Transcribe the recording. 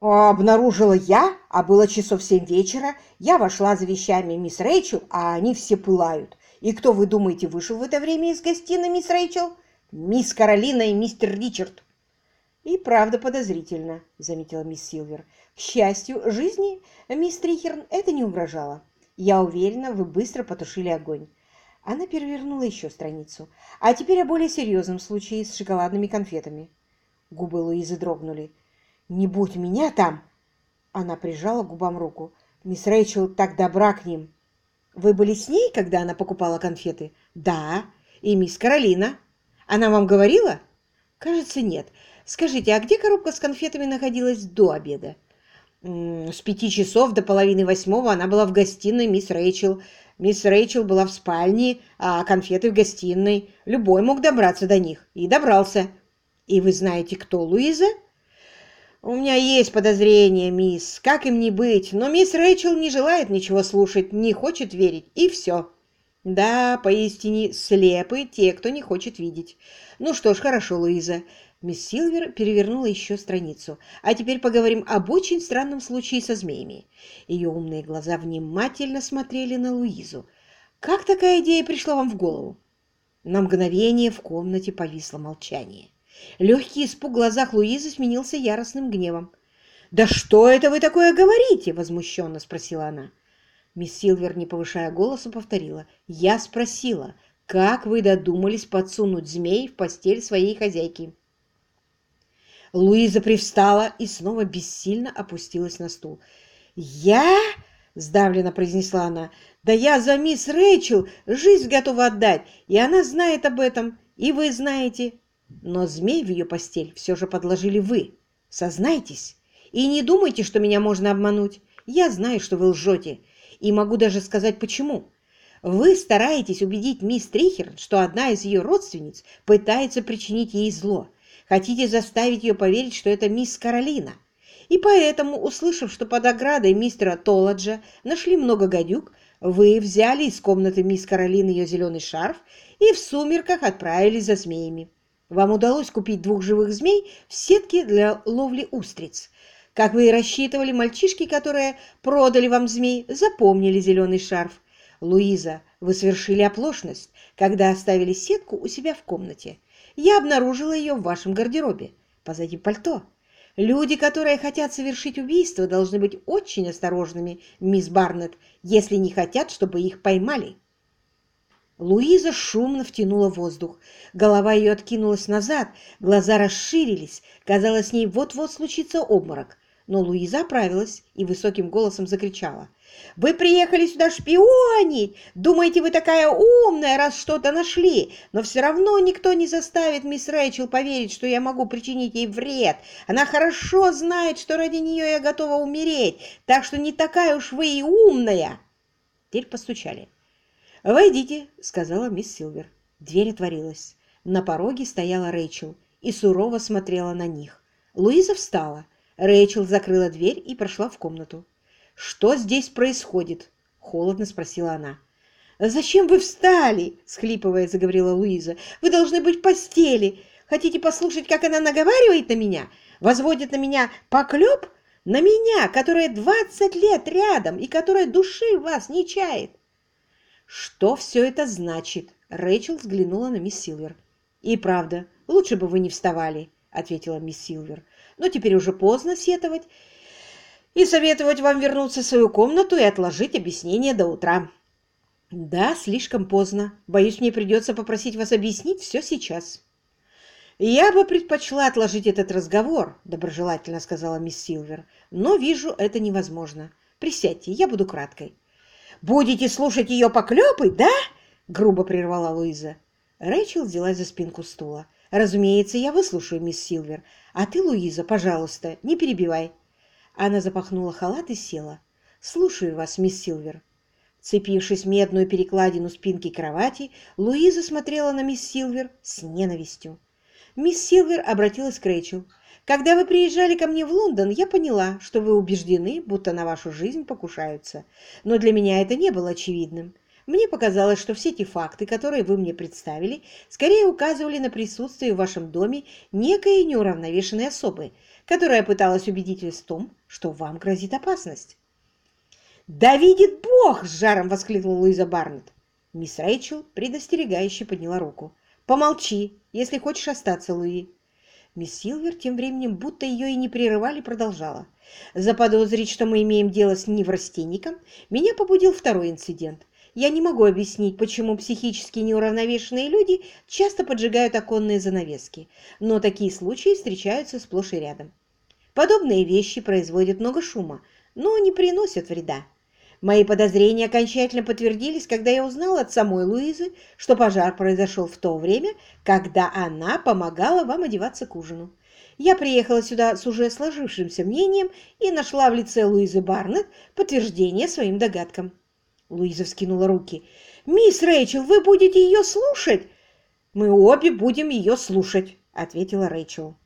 обнаружила я, а было часов семь вечера. Я вошла за вещами мисс Рэйчел, а они все пылают. И кто, вы думаете, вышел в это время из гостиной, мисс Рэйчел? Мисс Каролина и мистер Ричард. И правда подозрительно, заметила мисс Силвер. К счастью, жизни мисс Трихерн это не угрожало. Я уверена, вы быстро потушили огонь. Она перевернула еще страницу. А теперь о более серьезном случае с шоколадными конфетами. Губы Луизы дрогнули. «Не будь меня там!» Она прижала губам руку. «Мисс Рэйчел так добра к ним!» «Вы были с ней, когда она покупала конфеты?» «Да. И мисс Каролина. Она вам говорила?» «Кажется, нет. Скажите, а где коробка с конфетами находилась до обеда?» «С пяти часов до половины восьмого она была в гостиной мисс Рэйчел. Мисс Рэйчел была в спальне, а конфеты в гостиной. Любой мог добраться до них. И добрался. И вы знаете, кто Луиза?» «У меня есть подозрение, мисс, как им не быть, но мисс Рэйчел не желает ничего слушать, не хочет верить, и все». «Да, поистине слепы те, кто не хочет видеть. Ну что ж, хорошо, Луиза». Мисс Силвер перевернула еще страницу. «А теперь поговорим об очень странном случае со змеями». Ее умные глаза внимательно смотрели на Луизу. «Как такая идея пришла вам в голову?» На мгновение в комнате повисло молчание. Легкий испуг в глазах Луизы сменился яростным гневом. «Да что это вы такое говорите?» – возмущенно спросила она. Мисс Силвер, не повышая голоса, повторила. «Я спросила, как вы додумались подсунуть змей в постель своей хозяйки?» Луиза привстала и снова бессильно опустилась на стул. «Я?» – сдавленно произнесла она. «Да я за мисс Рэйчел жизнь готова отдать, и она знает об этом, и вы знаете. Но змей в ее постель все же подложили вы. Сознайтесь. И не думайте, что меня можно обмануть. Я знаю, что вы лжете. И могу даже сказать, почему. Вы стараетесь убедить мисс Трихер, что одна из ее родственниц пытается причинить ей зло. Хотите заставить ее поверить, что это мисс Каролина. И поэтому, услышав, что под оградой мистера Толладжа нашли много гадюк, вы взяли из комнаты мисс Каролины ее зеленый шарф и в сумерках отправились за змеями. Вам удалось купить двух живых змей в сетке для ловли устриц. Как вы и рассчитывали, мальчишки, которые продали вам змей, запомнили зеленый шарф. Луиза, вы совершили оплошность, когда оставили сетку у себя в комнате. Я обнаружила ее в вашем гардеробе, позади пальто. Люди, которые хотят совершить убийство, должны быть очень осторожными, мисс Барнетт, если не хотят, чтобы их поймали. Луиза шумно втянула воздух. Голова ее откинулась назад, глаза расширились. Казалось, с ней вот-вот случится обморок. Но Луиза оправилась и высоким голосом закричала. «Вы приехали сюда шпионить! Думаете, вы такая умная, раз что-то нашли? Но все равно никто не заставит мисс Рэйчел поверить, что я могу причинить ей вред. Она хорошо знает, что ради нее я готова умереть, так что не такая уж вы и умная!» Теперь постучали. «Войдите», — сказала мисс Силвер. Дверь отворилась. На пороге стояла Рэйчел и сурово смотрела на них. Луиза встала. Рэйчел закрыла дверь и прошла в комнату. «Что здесь происходит?» — холодно спросила она. «Зачем вы встали?» — схлипывая, заговорила Луиза. «Вы должны быть в постели. Хотите послушать, как она наговаривает на меня? Возводит на меня поклеп? На меня, которая двадцать лет рядом и которая души вас не чает. «Что все это значит?» Рэйчел взглянула на мисс Силвер. «И правда, лучше бы вы не вставали», — ответила мисс Силвер. «Но теперь уже поздно сетовать и советовать вам вернуться в свою комнату и отложить объяснение до утра». «Да, слишком поздно. Боюсь, мне придется попросить вас объяснить все сейчас». «Я бы предпочла отложить этот разговор», — доброжелательно сказала мисс Силвер. «Но вижу, это невозможно. Присядьте, я буду краткой. «Будете слушать ее поклепы, да?» — грубо прервала Луиза. Рэйчел взялась за спинку стула. «Разумеется, я выслушаю, мисс Силвер. А ты, Луиза, пожалуйста, не перебивай». Она запахнула халат и села. «Слушаю вас, мисс Силвер». Цепившись медную перекладину спинки кровати, Луиза смотрела на мисс Силвер с ненавистью. Мисс Силвер обратилась к Рэйчел. Когда вы приезжали ко мне в Лондон, я поняла, что вы убеждены, будто на вашу жизнь покушаются. Но для меня это не было очевидным. Мне показалось, что все те факты, которые вы мне представили, скорее указывали на присутствие в вашем доме некой неуравновешенной особы, которая пыталась убедить вас в том, что вам грозит опасность. «Да видит Бог!» – с жаром воскликнула Луиза Барнетт. Мисс Рэйчел предостерегающе подняла руку. «Помолчи, если хочешь остаться, Луи». Мисс Силвер тем временем, будто ее и не прерывали, продолжала. Заподозрить, что мы имеем дело с неврастенником, меня побудил второй инцидент. Я не могу объяснить, почему психически неуравновешенные люди часто поджигают оконные занавески, но такие случаи встречаются сплошь и рядом. Подобные вещи производят много шума, но не приносят вреда. Мои подозрения окончательно подтвердились, когда я узнал от самой Луизы, что пожар произошел в то время, когда она помогала вам одеваться к ужину. Я приехала сюда с уже сложившимся мнением и нашла в лице Луизы Барнетт подтверждение своим догадкам. Луиза вскинула руки. «Мисс Рэйчел, вы будете ее слушать?» «Мы обе будем ее слушать», — ответила Рэйчел.